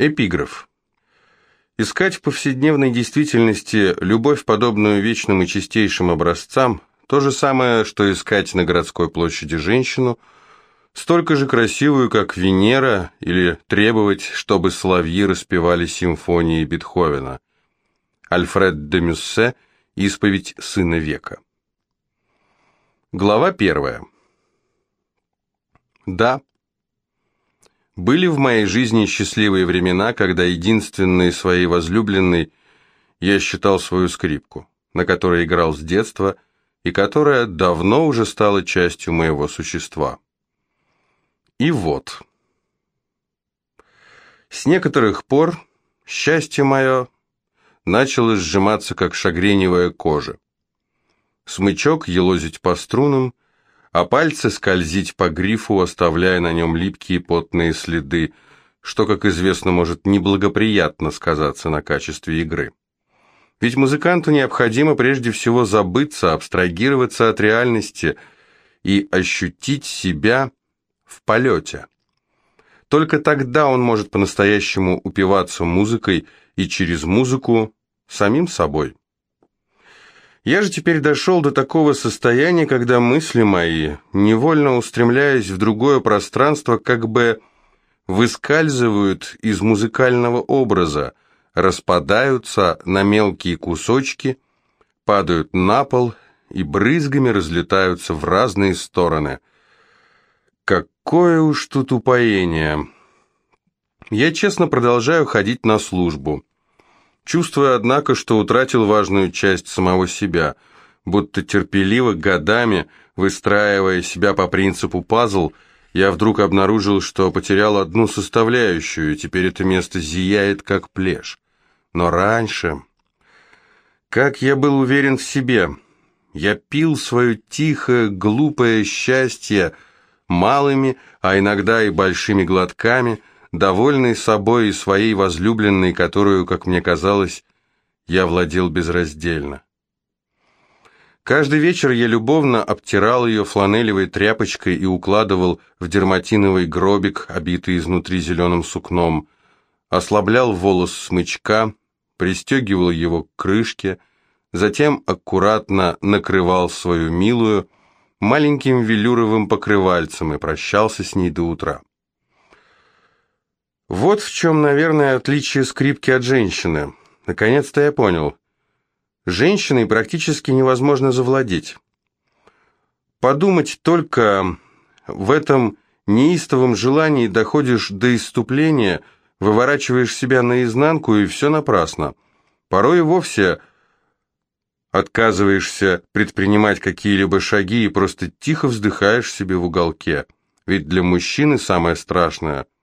Эпиграф. Искать в повседневной действительности любовь, подобную вечным и чистейшим образцам, то же самое, что искать на городской площади женщину, столько же красивую, как Венера, или требовать, чтобы соловьи распевали симфонии Бетховена. Альфред де Мюссе «Исповедь сына века». Глава первая. Да, были в моей жизни счастливые времена, когда единственной своей возлюбленной я считал свою скрипку, на которой играл с детства и которая давно уже стала частью моего существа. И вот. С некоторых пор счастье мое начало сжиматься, как шагреневая кожа. Смычок елозить по струнам, а пальцы скользить по грифу, оставляя на нем липкие потные следы, что, как известно, может неблагоприятно сказаться на качестве игры. Ведь музыканту необходимо прежде всего забыться, абстрагироваться от реальности и ощутить себя в полете. Только тогда он может по-настоящему упиваться музыкой и через музыку самим собой. Я же теперь дошел до такого состояния, когда мысли мои, невольно устремляясь в другое пространство, как бы выскальзывают из музыкального образа, распадаются на мелкие кусочки, падают на пол и брызгами разлетаются в разные стороны. Какое уж тут упоение! Я честно продолжаю ходить на службу чувствуя, однако, что утратил важную часть самого себя, будто терпеливо, годами, выстраивая себя по принципу пазл, я вдруг обнаружил, что потерял одну составляющую, и теперь это место зияет, как плешь. Но раньше... Как я был уверен в себе! Я пил свое тихое, глупое счастье малыми, а иногда и большими глотками, довольный собой и своей возлюбленной, которую, как мне казалось, я владел безраздельно. Каждый вечер я любовно обтирал ее фланелевой тряпочкой и укладывал в дерматиновый гробик, обитый изнутри зеленым сукном, ослаблял волос смычка, пристегивал его к крышке, затем аккуратно накрывал свою милую маленьким велюровым покрывальцем и прощался с ней до утра. Вот в чем, наверное, отличие скрипки от женщины. Наконец-то я понял. Женщиной практически невозможно завладеть. Подумать только в этом неистовом желании доходишь до иступления, выворачиваешь себя наизнанку, и все напрасно. Порой и вовсе отказываешься предпринимать какие-либо шаги и просто тихо вздыхаешь себе в уголке. Ведь для мужчины самое страшное –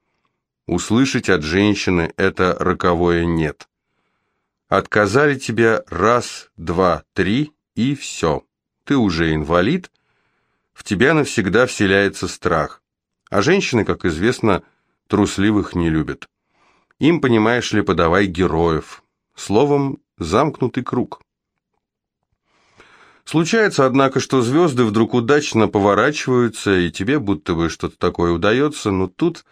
Услышать от женщины это роковое «нет». Отказали тебе раз, два, три, и все. Ты уже инвалид, в тебя навсегда вселяется страх. А женщины, как известно, трусливых не любят. Им, понимаешь ли, подавай героев. Словом, замкнутый круг. Случается, однако, что звезды вдруг удачно поворачиваются, и тебе будто бы что-то такое удается, но тут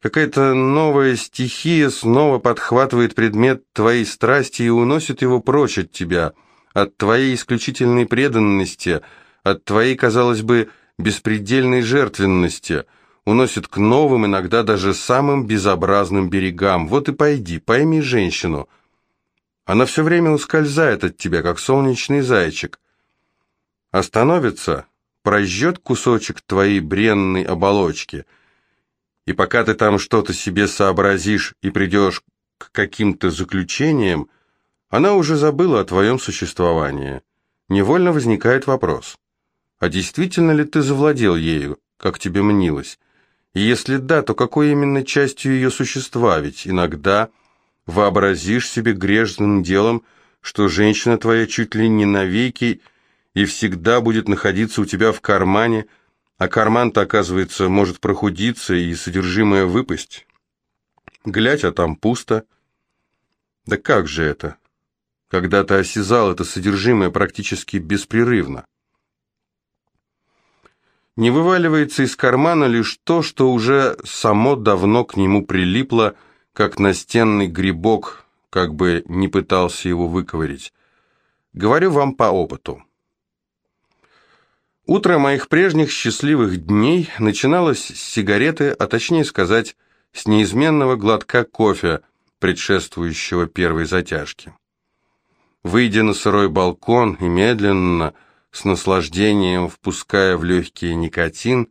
Какая-то новая стихия снова подхватывает предмет твоей страсти и уносит его прочь от тебя, от твоей исключительной преданности, от твоей, казалось бы, беспредельной жертвенности, уносит к новым, иногда даже самым безобразным берегам. Вот и пойди, пойми женщину. Она все время ускользает от тебя, как солнечный зайчик. Остановится, прожжет кусочек твоей бренной оболочки — и пока ты там что-то себе сообразишь и придешь к каким-то заключениям, она уже забыла о твоем существовании. Невольно возникает вопрос, а действительно ли ты завладел ею, как тебе мнилось? И если да, то какой именно частью ее существа? Ведь иногда вообразишь себе грешным делом, что женщина твоя чуть ли не навеки и всегда будет находиться у тебя в кармане, а карман-то, оказывается, может прохудиться и содержимое выпасть. Глядь, а там пусто. Да как же это? Когда ты осязал это содержимое практически беспрерывно. Не вываливается из кармана лишь то, что уже само давно к нему прилипло, как настенный грибок, как бы не пытался его выковырить. Говорю вам по опыту. Утро моих прежних счастливых дней начиналось с сигареты, а точнее сказать, с неизменного глотка кофе, предшествующего первой затяжке. Выйдя на сырой балкон и медленно, с наслаждением впуская в легкий никотин,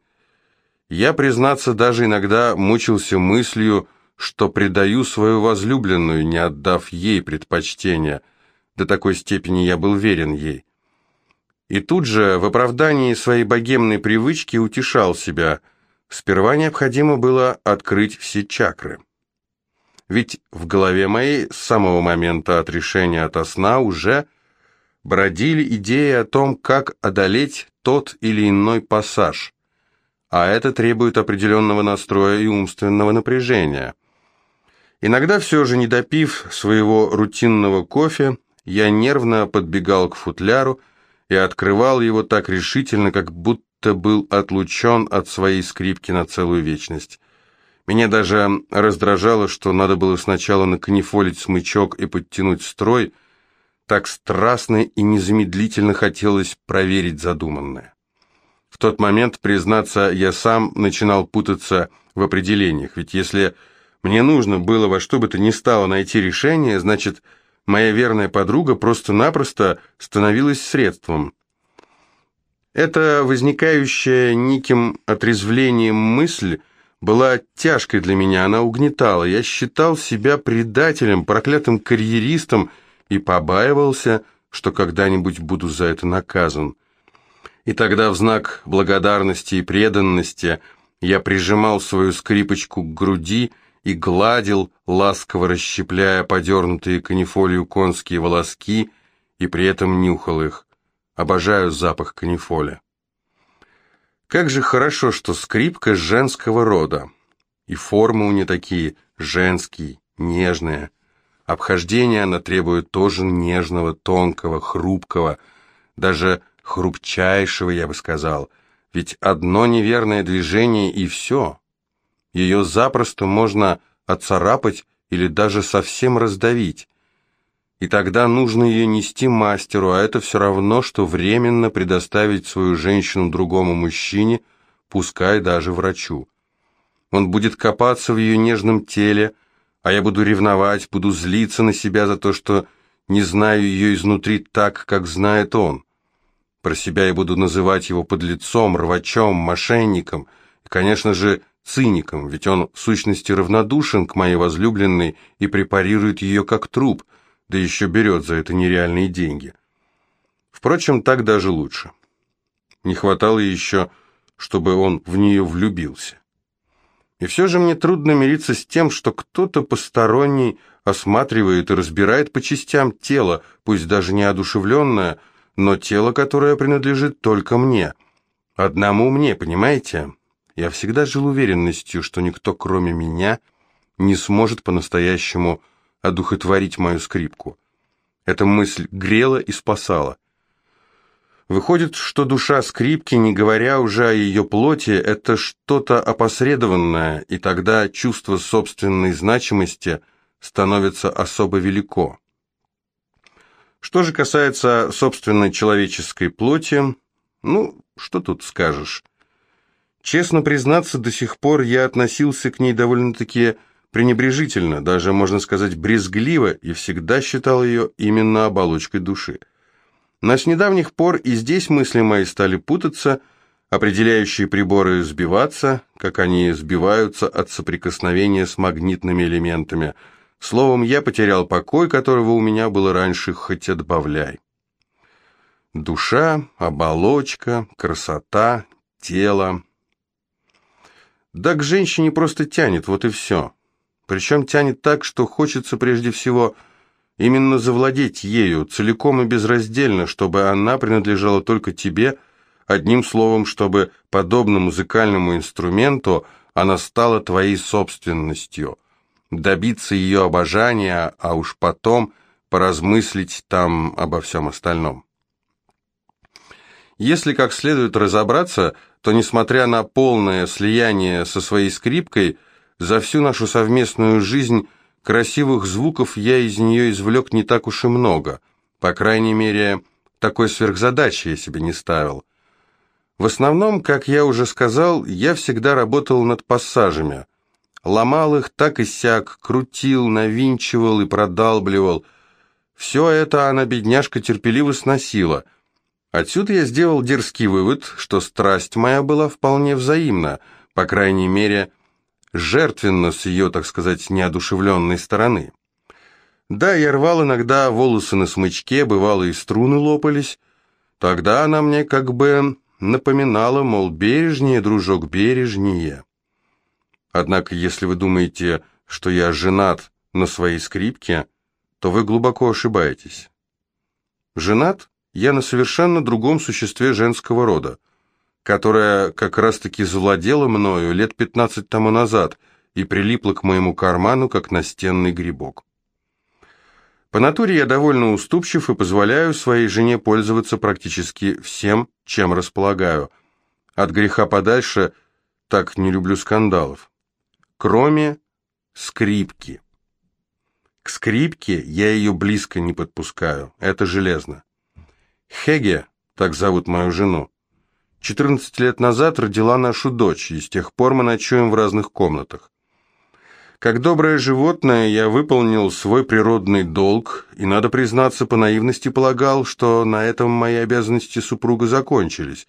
я, признаться, даже иногда мучился мыслью, что предаю свою возлюбленную, не отдав ей предпочтения. До такой степени я был верен ей. И тут же, в оправдании своей богемной привычки, утешал себя. Сперва необходимо было открыть все чакры. Ведь в голове моей с самого момента отрешения от сна уже бродили идеи о том, как одолеть тот или иной пассаж а это требует определенного настроя и умственного напряжения. Иногда все же, не допив своего рутинного кофе, я нервно подбегал к футляру и открывал его так решительно, как будто был отлучен от своей скрипки на целую вечность. Меня даже раздражало, что надо было сначала наканифолить смычок и подтянуть строй, так страстно и незамедлительно хотелось проверить задуманное. В тот момент, признаться, я сам начинал путаться в определениях, ведь если мне нужно было во что бы то ни стало найти решение, значит, моя верная подруга просто-напросто становилась средством. Эта возникающая неким отрезвлением мысль была тяжкой для меня, она угнетала. Я считал себя предателем, проклятым карьеристом и побаивался, что когда-нибудь буду за это наказан. И тогда в знак благодарности и преданности я прижимал свою скрипочку к груди и гладил, ласково расщепляя подернутые канифолию конские волоски, и при этом нюхал их. Обожаю запах канифоля. Как же хорошо, что скрипка женского рода. И формы у нее такие женские, нежные. Обхождение она требует тоже нежного, тонкого, хрупкого, даже хрупчайшего, я бы сказал, ведь одно неверное движение и все. Ее запросто можно отцарапать или даже совсем раздавить. И тогда нужно ее нести мастеру, а это все равно, что временно предоставить свою женщину другому мужчине, пускай даже врачу. Он будет копаться в ее нежном теле, а я буду ревновать, буду злиться на себя за то, что не знаю ее изнутри так, как знает он. Про себя я буду называть его подлецом, рвачом, мошенником и, конечно же, циником, ведь он в сущности равнодушен к моей возлюбленной и препарирует ее как труп, да еще берет за это нереальные деньги. Впрочем, так даже лучше. Не хватало еще, чтобы он в нее влюбился. И все же мне трудно мириться с тем, что кто-то посторонний осматривает и разбирает по частям тело, пусть даже неодушевленное, но тело, которое принадлежит только мне. Одному мне, понимаете? Я всегда жил уверенностью, что никто, кроме меня, не сможет по-настоящему одухотворить мою скрипку. Эта мысль грела и спасала. Выходит, что душа скрипки, не говоря уже о ее плоти, это что-то опосредованное, и тогда чувство собственной значимости становится особо велико. Что же касается собственной человеческой плоти, ну, что тут скажешь. Честно признаться, до сих пор я относился к ней довольно-таки пренебрежительно, даже, можно сказать, брезгливо, и всегда считал ее именно оболочкой души. Но с недавних пор и здесь мысли мои стали путаться, определяющие приборы сбиваться, как они сбиваются от соприкосновения с магнитными элементами – Словом, я потерял покой, которого у меня было раньше, хоть отбавляй. Душа, оболочка, красота, тело. Да к женщине просто тянет, вот и все. Причем тянет так, что хочется прежде всего именно завладеть ею, целиком и безраздельно, чтобы она принадлежала только тебе, одним словом, чтобы, подобно музыкальному инструменту, она стала твоей собственностью – добиться ее обожания, а уж потом поразмыслить там обо всем остальном. Если как следует разобраться, то, несмотря на полное слияние со своей скрипкой, за всю нашу совместную жизнь красивых звуков я из нее извлек не так уж и много. По крайней мере, такой сверхзадачи я себе не ставил. В основном, как я уже сказал, я всегда работал над пассажами. Ломал их так и сяк, крутил, навинчивал и продалбливал. Все это она, бедняжка, терпеливо сносила. Отсюда я сделал дерзкий вывод, что страсть моя была вполне взаимна, по крайней мере, жертвенно с ее, так сказать, неодушевленной стороны. Да, я рвал иногда волосы на смычке, бывало и струны лопались. Тогда она мне как бы напоминала, мол, бережнее, дружок, бережнее. Однако, если вы думаете, что я женат на своей скрипке, то вы глубоко ошибаетесь. Женат я на совершенно другом существе женского рода, которое как раз-таки завладело мною лет пятнадцать тому назад и прилипло к моему карману, как настенный грибок. По натуре я довольно уступчив и позволяю своей жене пользоваться практически всем, чем располагаю. От греха подальше так не люблю скандалов. Кроме скрипки. К скрипке я ее близко не подпускаю, это железно. Хеге, так зовут мою жену, 14 лет назад родила нашу дочь, и с тех пор мы ночуем в разных комнатах. Как доброе животное, я выполнил свой природный долг, и, надо признаться, по наивности полагал, что на этом мои обязанности супруга закончились.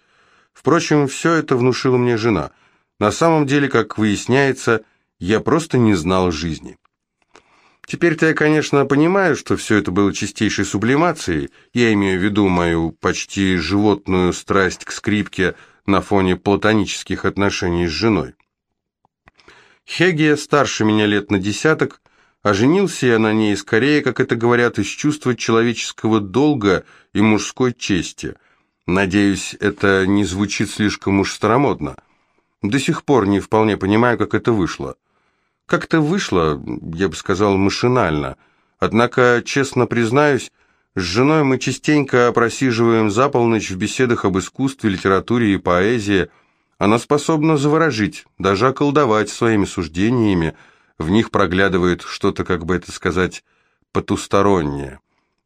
Впрочем, все это внушила мне жена. На самом деле, как выясняется, я просто не знал жизни. Теперь-то я, конечно, понимаю, что все это было чистейшей сублимацией, я имею в виду мою почти животную страсть к скрипке на фоне платонических отношений с женой. Хегия старше меня лет на десяток, а женился я на ней скорее, как это говорят, из чувства человеческого долга и мужской чести. Надеюсь, это не звучит слишком уж старомодно. До сих пор не вполне понимаю, как это вышло. Как-то вышло, я бы сказал, машинально. Однако, честно признаюсь, с женой мы частенько просиживаем за полночь в беседах об искусстве, литературе и поэзии, она способна заворожить, даже околдовать своими суждениями, в них проглядывает что-то, как бы это сказать, потустороннее.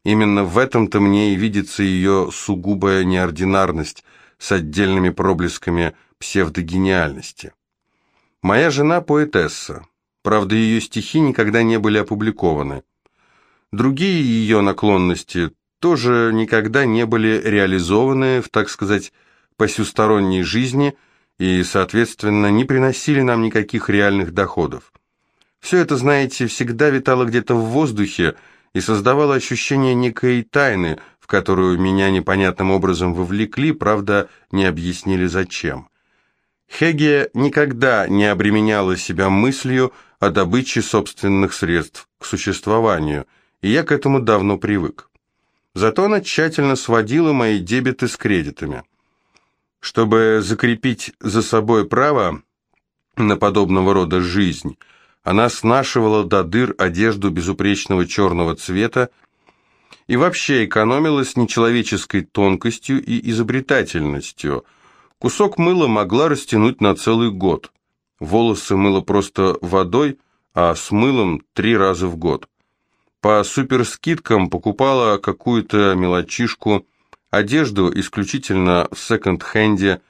Именно в этом-то мне и видится ее сугубая неординарность с отдельными проблесками псевдогениальности. Моя жена поэтесса, правда, ее стихи никогда не были опубликованы. Другие ее наклонности тоже никогда не были реализованы в, так сказать, посюсторонней жизни – и, соответственно, не приносили нам никаких реальных доходов. Все это, знаете, всегда витало где-то в воздухе и создавало ощущение некой тайны, в которую меня непонятным образом вовлекли, правда, не объяснили зачем. Хеге никогда не обременяла себя мыслью о добыче собственных средств к существованию, и я к этому давно привык. Зато она тщательно сводила мои дебеты с кредитами. Чтобы закрепить за собой право на подобного рода жизнь, она снашивала до дыр одежду безупречного черного цвета и вообще экономила с нечеловеческой тонкостью и изобретательностью. Кусок мыла могла растянуть на целый год. Волосы мыла просто водой, а с мылом три раза в год. По суперскидкам покупала какую-то мелочишку, одежду исключительно в секонд-хенде,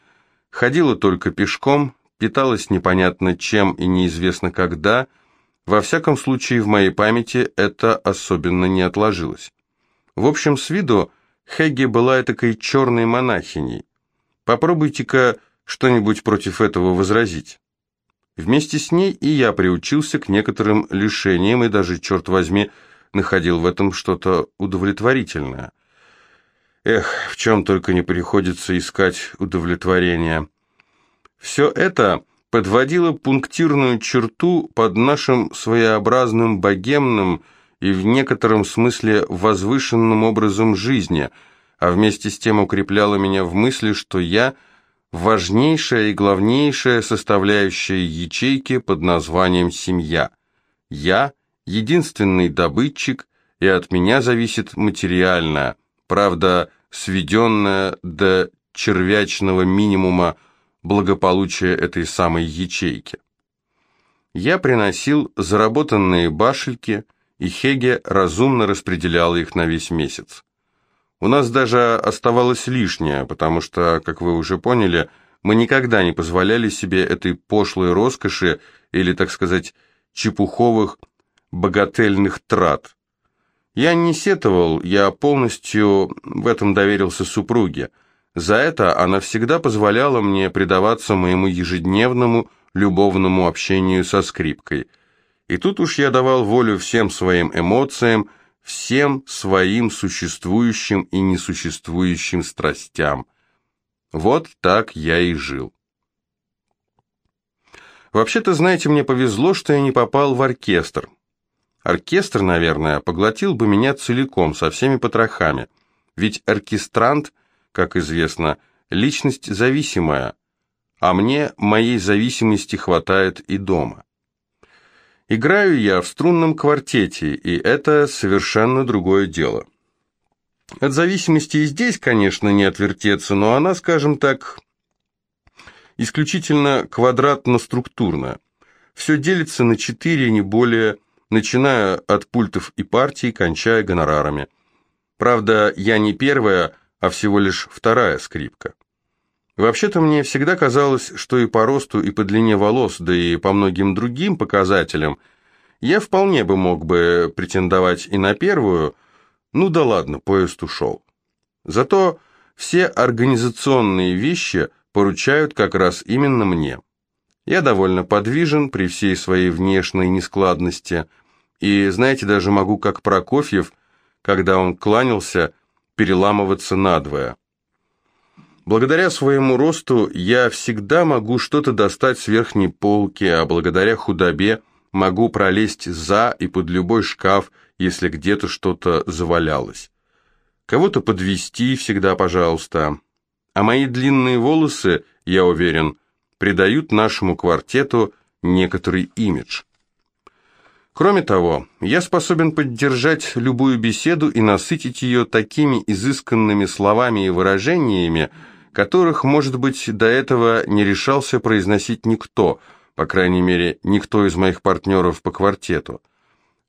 ходила только пешком, питалась непонятно чем и неизвестно когда, во всяком случае в моей памяти это особенно не отложилось. В общем, с виду Хегги была этакой черной монахиней. Попробуйте-ка что-нибудь против этого возразить. Вместе с ней и я приучился к некоторым лишениям и даже, черт возьми, находил в этом что-то удовлетворительное – Эх, в чем только не приходится искать удовлетворения. Все это подводило пунктирную черту под нашим своеобразным богемным и в некотором смысле возвышенным образом жизни, а вместе с тем укрепляло меня в мысли, что я – важнейшая и главнейшая составляющая ячейки под названием «семья». Я – единственный добытчик, и от меня зависит материальное – правда, сведенное до червячного минимума благополучия этой самой ячейки. Я приносил заработанные башельки, и Хеге разумно распределял их на весь месяц. У нас даже оставалось лишнее, потому что, как вы уже поняли, мы никогда не позволяли себе этой пошлой роскоши или, так сказать, чепуховых богательных трат. Я не сетовал, я полностью в этом доверился супруге. За это она всегда позволяла мне предаваться моему ежедневному любовному общению со скрипкой. И тут уж я давал волю всем своим эмоциям, всем своим существующим и несуществующим страстям. Вот так я и жил. Вообще-то, знаете, мне повезло, что я не попал в оркестр. Оркестр, наверное, поглотил бы меня целиком, со всеми потрохами. Ведь оркестрант, как известно, личность зависимая, а мне моей зависимости хватает и дома. Играю я в струнном квартете, и это совершенно другое дело. От зависимости и здесь, конечно, не отвертеться, но она, скажем так, исключительно квадратно-структурная. Все делится на четыре, не более, начиная от пультов и партий, кончая гонорарами. Правда, я не первая, а всего лишь вторая скрипка. Вообще-то мне всегда казалось, что и по росту, и по длине волос, да и по многим другим показателям, я вполне бы мог бы претендовать и на первую, ну да ладно, поезд ушел. Зато все организационные вещи поручают как раз именно мне. Я довольно подвижен при всей своей внешней нескладности, и, знаете, даже могу, как Прокофьев, когда он кланялся, переламываться надвое. Благодаря своему росту я всегда могу что-то достать с верхней полки, а благодаря худобе могу пролезть за и под любой шкаф, если где-то что-то завалялось. Кого-то подвести всегда, пожалуйста. А мои длинные волосы, я уверен, придают нашему квартету некоторый имидж. Кроме того, я способен поддержать любую беседу и насытить ее такими изысканными словами и выражениями, которых, может быть, до этого не решался произносить никто, по крайней мере, никто из моих партнеров по квартету.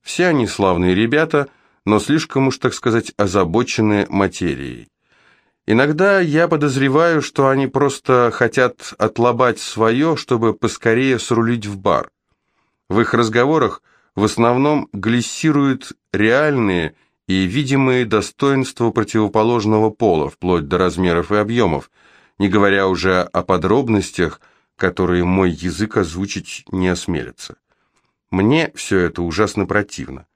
Все они славные ребята, но слишком уж, так сказать, озабочены материей. Иногда я подозреваю, что они просто хотят отлобать свое, чтобы поскорее срулить в бар. В их разговорах в основном глиссируют реальные и видимые достоинства противоположного пола, вплоть до размеров и объемов, не говоря уже о подробностях, которые мой язык озвучить не осмелится. Мне все это ужасно противно.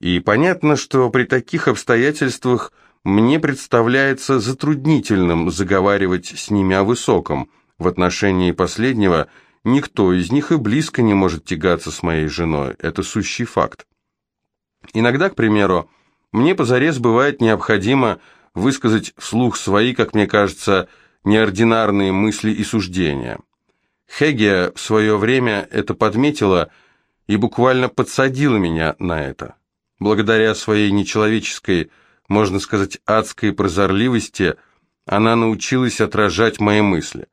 И понятно, что при таких обстоятельствах мне представляется затруднительным заговаривать с ними о высоком. В отношении последнего никто из них и близко не может тягаться с моей женой, это сущий факт. Иногда, к примеру, мне позарез бывает необходимо высказать вслух свои, как мне кажется, неординарные мысли и суждения. Хеге в свое время это подметила и буквально подсадила меня на это. Благодаря своей нечеловеческой, можно сказать, адской прозорливости, она научилась отражать мои мысли.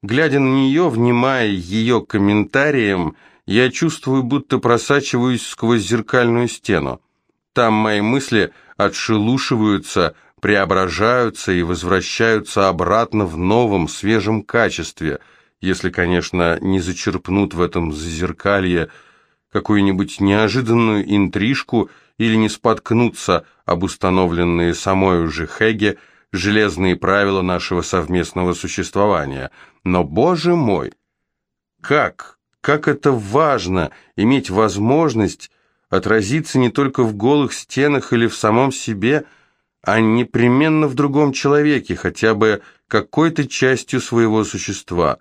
Глядя на нее, внимая ее комментариям, я чувствую, будто просачиваюсь сквозь зеркальную стену. Там мои мысли отшелушиваются, преображаются и возвращаются обратно в новом, свежем качестве, если, конечно, не зачерпнут в этом зазеркалье какую-нибудь неожиданную интрижку или не споткнутся об установленные самой уже Хеге железные правила нашего совместного существования. Но, боже мой, как, как это важно иметь возможность отразиться не только в голых стенах или в самом себе, а непременно в другом человеке, хотя бы какой-то частью своего существа.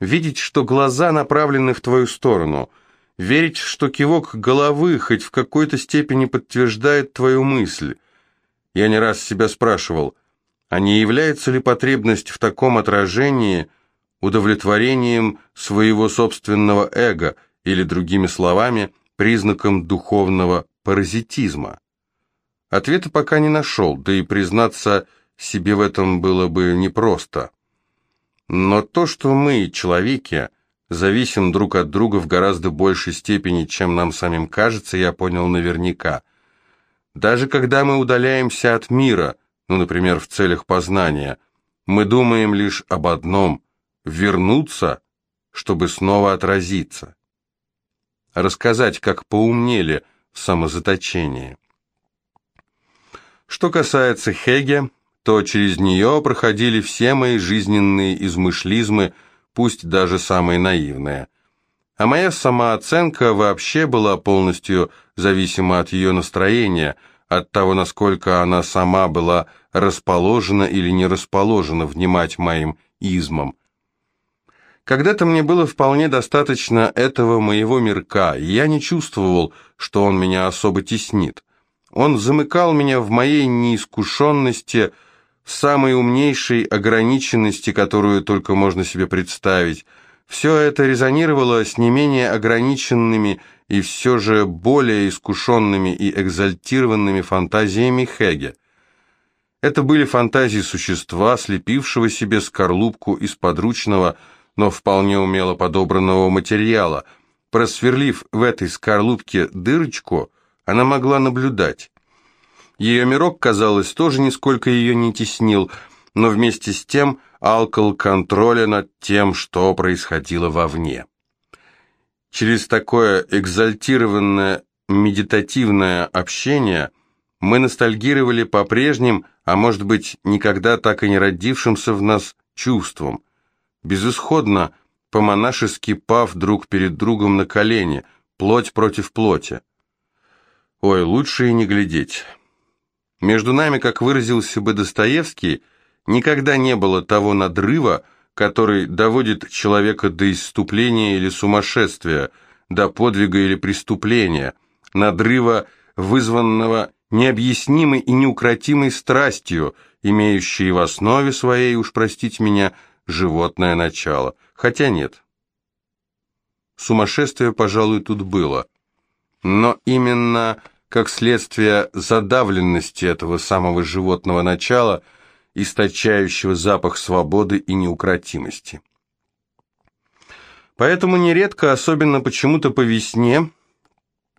Видеть, что глаза направлены в твою сторону, верить, что кивок головы хоть в какой-то степени подтверждает твою мысль. Я не раз себя спрашивал, а не является ли потребность в таком отражении удовлетворением своего собственного эго, или, другими словами, – признаком духовного паразитизма? Ответа пока не нашел, да и признаться себе в этом было бы непросто. Но то, что мы, человеки, зависим друг от друга в гораздо большей степени, чем нам самим кажется, я понял наверняка. Даже когда мы удаляемся от мира, ну, например, в целях познания, мы думаем лишь об одном – вернуться, чтобы снова отразиться. Рассказать, как поумнели в самозаточении. Что касается Хеге, то через нее проходили все мои жизненные измышлизмы, пусть даже самые наивные. А моя самооценка вообще была полностью зависима от ее настроения, от того, насколько она сама была расположена или не расположена внимать моим измам. Когда-то мне было вполне достаточно этого моего мирка, и я не чувствовал, что он меня особо теснит. Он замыкал меня в моей неискушенности, в самой умнейшей ограниченности, которую только можно себе представить. Все это резонировало с не менее ограниченными и все же более искушенными и экзальтированными фантазиями Хеге. Это были фантазии существа, слепившего себе скорлупку из подручного, но вполне умело подобранного материала. Просверлив в этой скорлупке дырочку, она могла наблюдать. Ее мирок, казалось, тоже нисколько ее не теснил, но вместе с тем алкал контроля над тем, что происходило вовне. Через такое экзальтированное медитативное общение мы ностальгировали по прежним, а может быть, никогда так и не родившимся в нас чувствам, безысходно, по-монашески пав друг перед другом на колени, плоть против плоти. Ой, лучше и не глядеть. Между нами, как выразился бы Достоевский, никогда не было того надрыва, который доводит человека до исступления или сумасшествия, до подвига или преступления, надрыва, вызванного необъяснимой и неукротимой страстью, имеющей в основе своей, уж простите меня, животное начало. Хотя нет. Сумасшествие, пожалуй, тут было. Но именно как следствие задавленности этого самого животного начала, источающего запах свободы и неукротимости. Поэтому нередко, особенно почему-то по весне,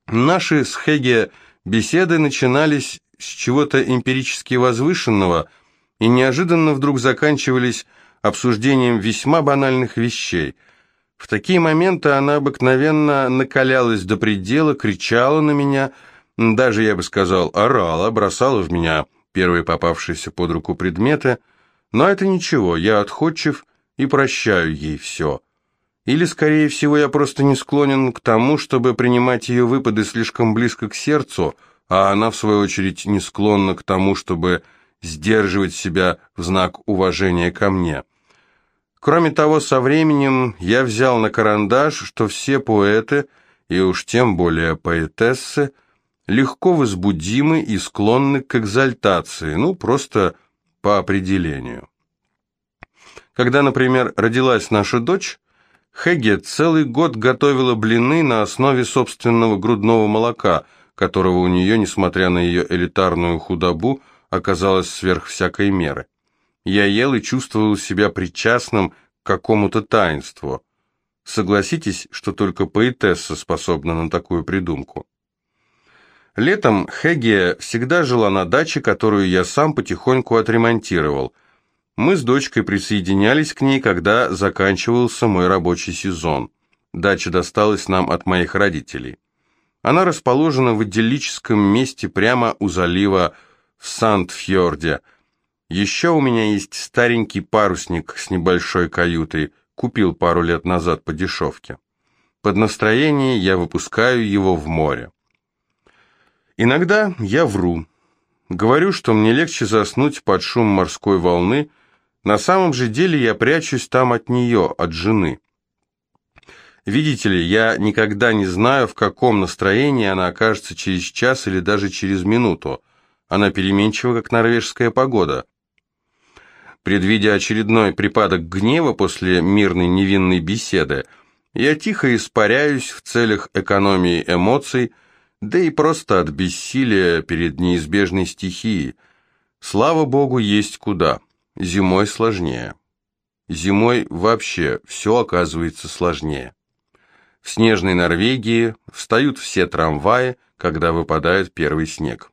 наши с Хеге беседы начинались с чего-то эмпирически возвышенного и неожиданно вдруг заканчивались обсуждением весьма банальных вещей. В такие моменты она обыкновенно накалялась до предела, кричала на меня – даже, я бы сказал, орала, бросала в меня первые попавшиеся под руку предметы, но это ничего, я отходчив и прощаю ей все. Или, скорее всего, я просто не склонен к тому, чтобы принимать ее выпады слишком близко к сердцу, а она, в свою очередь, не склонна к тому, чтобы сдерживать себя в знак уважения ко мне. Кроме того, со временем я взял на карандаш, что все поэты, и уж тем более поэтессы, легко возбудимы и склонны к экзальтации, ну, просто по определению. Когда, например, родилась наша дочь, Хеге целый год готовила блины на основе собственного грудного молока, которого у нее, несмотря на ее элитарную худобу, оказалось сверх всякой меры. Я ел и чувствовал себя причастным к какому-то таинству. Согласитесь, что только поэтесса способна на такую придумку. Летом Хеге всегда жила на даче, которую я сам потихоньку отремонтировал. Мы с дочкой присоединялись к ней, когда заканчивался мой рабочий сезон. Дача досталась нам от моих родителей. Она расположена в идиллическом месте прямо у залива в Сандфьорде. Еще у меня есть старенький парусник с небольшой каютой, купил пару лет назад по дешевке. Под настроение я выпускаю его в море. Иногда я вру. Говорю, что мне легче заснуть под шум морской волны. На самом же деле я прячусь там от нее, от жены. Видите ли, я никогда не знаю, в каком настроении она окажется через час или даже через минуту. Она переменчива, как норвежская погода. Предвидя очередной припадок гнева после мирной невинной беседы, я тихо испаряюсь в целях экономии эмоций, да и просто от бессилия перед неизбежной стихией. Слава богу, есть куда. Зимой сложнее. Зимой вообще все оказывается сложнее. В снежной Норвегии встают все трамваи, когда выпадает первый снег.